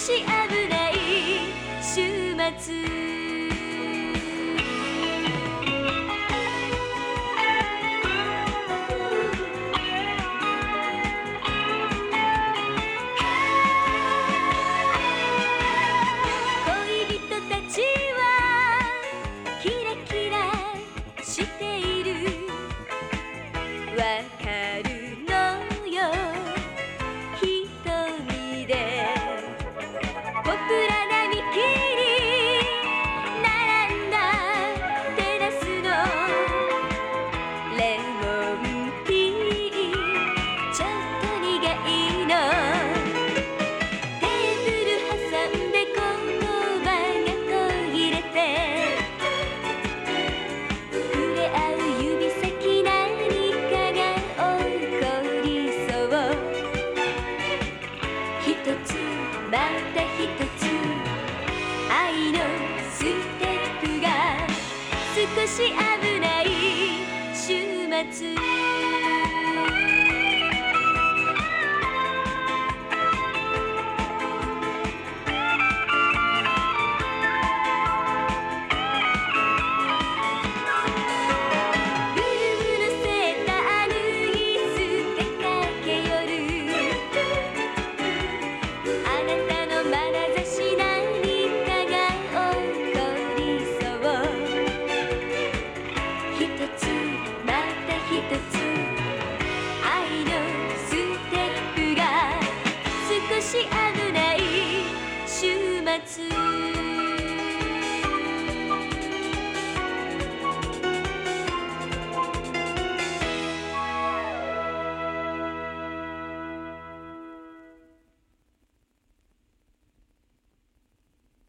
し危ない週末。またひつ。愛のステップが少し危ない。週末。bâtir.